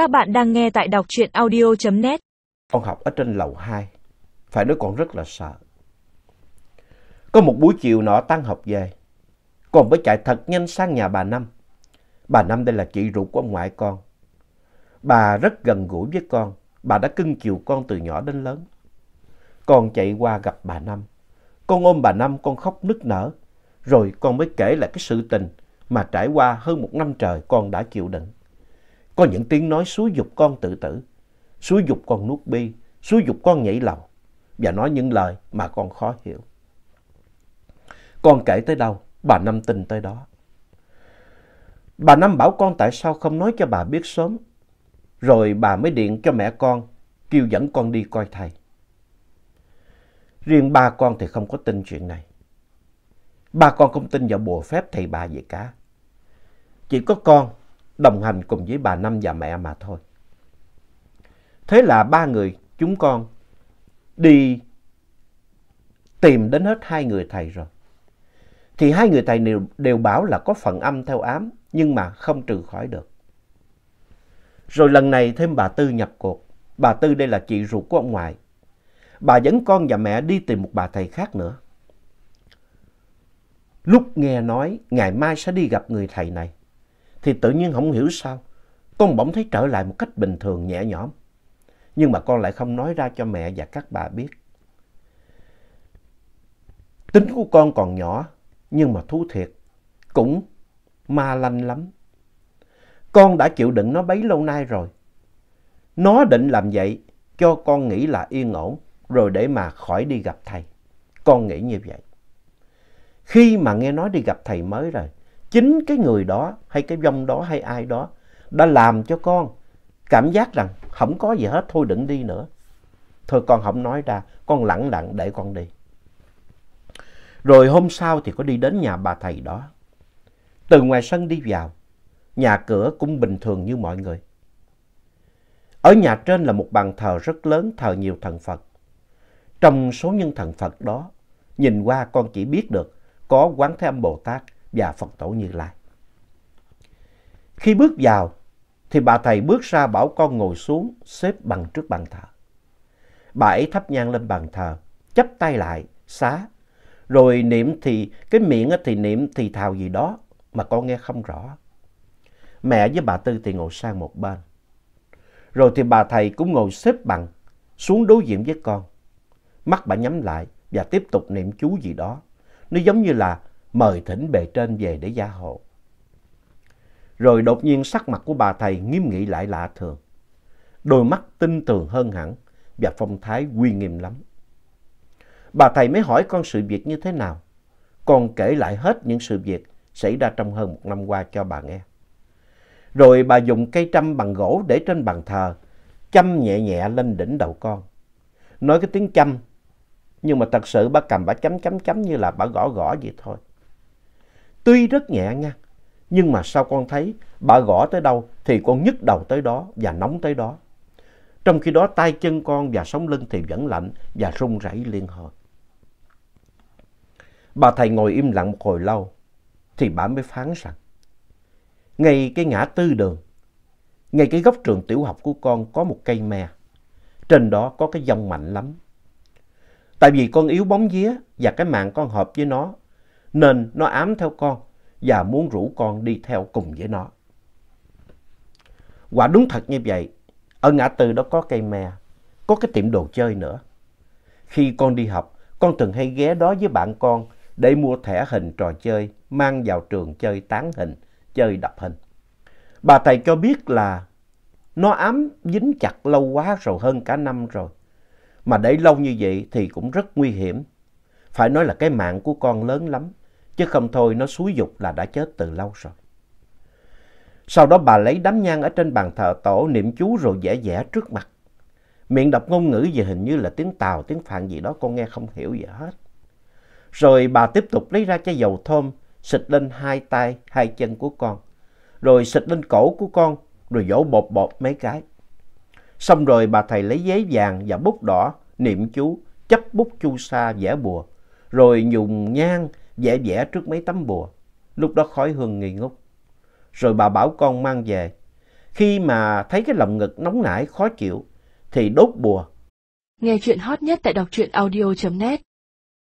Các bạn đang nghe tại đọc truyện audio.net. Con học ở trên lầu 2. Phải nói con rất là sợ. Có một buổi chiều nọ tan học về. Con mới chạy thật nhanh sang nhà bà Năm. Bà Năm đây là chị ruột của ông ngoại con. Bà rất gần gũi với con. Bà đã cưng chiều con từ nhỏ đến lớn. Con chạy qua gặp bà Năm. Con ôm bà Năm, con khóc nức nở. Rồi con mới kể lại cái sự tình mà trải qua hơn một năm trời con đã chịu đựng. Có những tiếng nói xúi dục con tự tử, xúi dục con nuốt bi, xúi dục con nhảy lầu và nói những lời mà con khó hiểu. Con kể tới đâu, bà Năm tin tới đó. Bà Năm bảo con tại sao không nói cho bà biết sớm. Rồi bà mới điện cho mẹ con, kêu dẫn con đi coi thầy. Riêng ba con thì không có tin chuyện này. Ba con không tin vào bùa phép thầy bà gì cả. Chỉ có con đồng hành cùng với bà Năm và mẹ mà thôi. Thế là ba người chúng con đi tìm đến hết hai người thầy rồi. Thì hai người thầy đều, đều bảo là có phần âm theo ám nhưng mà không trừ khỏi được. Rồi lần này thêm bà Tư nhập cuộc. Bà Tư đây là chị ruột của ông ngoại. Bà dẫn con và mẹ đi tìm một bà thầy khác nữa. Lúc nghe nói ngày mai sẽ đi gặp người thầy này thì tự nhiên không hiểu sao. Con bỗng thấy trở lại một cách bình thường nhẹ nhõm. Nhưng mà con lại không nói ra cho mẹ và các bà biết. Tính của con còn nhỏ, nhưng mà thú thiệt, cũng ma lanh lắm. Con đã chịu đựng nó bấy lâu nay rồi. Nó định làm vậy cho con nghĩ là yên ổn, rồi để mà khỏi đi gặp thầy. Con nghĩ như vậy. Khi mà nghe nói đi gặp thầy mới rồi, chính cái người đó hay cái vong đó hay ai đó đã làm cho con cảm giác rằng không có gì hết thôi đừng đi nữa. Thôi con không nói ra, con lặng lặng để con đi. Rồi hôm sau thì có đi đến nhà bà thầy đó. Từ ngoài sân đi vào, nhà cửa cũng bình thường như mọi người. Ở nhà trên là một bàn thờ rất lớn thờ nhiều thần Phật. Trong số những thần Phật đó, nhìn qua con chỉ biết được có Quán Thế Âm Bồ Tát và Phật Tổ Như Lai. Khi bước vào, thì bà thầy bước ra bảo con ngồi xuống xếp bằng trước bàn thờ. Bà ấy thắp nhang lên bàn thờ, chắp tay lại, xá. Rồi niệm thì, cái miệng thì niệm thì thào gì đó mà con nghe không rõ. Mẹ với bà Tư thì ngồi sang một bên. Rồi thì bà thầy cũng ngồi xếp bằng, xuống đối diện với con. Mắt bà nhắm lại và tiếp tục niệm chú gì đó. Nó giống như là mời thỉnh bề trên về để gia hộ. Rồi đột nhiên sắc mặt của bà thầy nghiêm nghị lại lạ thường. Đôi mắt tinh tường hơn hẳn và phong thái uy nghiêm lắm. Bà thầy mới hỏi con sự việc như thế nào. Con kể lại hết những sự việc xảy ra trong hơn một năm qua cho bà nghe. Rồi bà dùng cây trăm bằng gỗ để trên bàn thờ, chăm nhẹ nhẹ lên đỉnh đầu con. Nói cái tiếng chăm, nhưng mà thật sự bà cầm bà chấm chấm chấm như là bà gõ gõ vậy thôi. Tuy rất nhẹ nha, nhưng mà sao con thấy bà gõ tới đâu thì con nhức đầu tới đó và nóng tới đó. Trong khi đó tay chân con và sống lưng thì vẫn lạnh và run rẩy liên hồi. Bà thầy ngồi im lặng một hồi lâu thì bà mới phán rằng ngay cái ngã tư đường, ngay cái góc trường tiểu học của con có một cây me. Trên đó có cái dông mạnh lắm. Tại vì con yếu bóng vía và cái mạng con hợp với nó nên nó ám theo con và muốn rủ con đi theo cùng với nó. Quả đúng thật như vậy, ở ngã tư đó có cây me, có cái tiệm đồ chơi nữa. Khi con đi học, con thường hay ghé đó với bạn con để mua thẻ hình trò chơi, mang vào trường chơi tán hình, chơi đập hình. Bà thầy cho biết là nó ám dính chặt lâu quá rồi, hơn cả năm rồi. Mà để lâu như vậy thì cũng rất nguy hiểm. Phải nói là cái mạng của con lớn lắm chứ không thôi nó xúi dục là đã chết từ lâu rồi. Sau đó bà lấy đám nhang ở trên bàn thờ tổ niệm chú rồi vẽ vẽ trước mặt. Miệng đọc ngôn ngữ gì hình như là tiếng Tàu, tiếng Phạn gì đó con nghe không hiểu gì hết. Rồi bà tiếp tục lấy ra chai dầu thơm, xịt lên hai tay, hai chân của con. Rồi xịt lên cổ của con, rồi vỗ bột bột mấy cái. Xong rồi bà thầy lấy giấy vàng và bút đỏ, niệm chú, chấp bút chu sa vẽ bùa. Rồi dùng nhang vẽ vẽ trước mấy tấm bùa. Lúc đó khói hương nghi ngút. Rồi bà bảo con mang về. Khi mà thấy cái lồng ngực nóng nảy, khó chịu, thì đốt bùa. Nghe chuyện hot nhất tại đọc truyện audio.net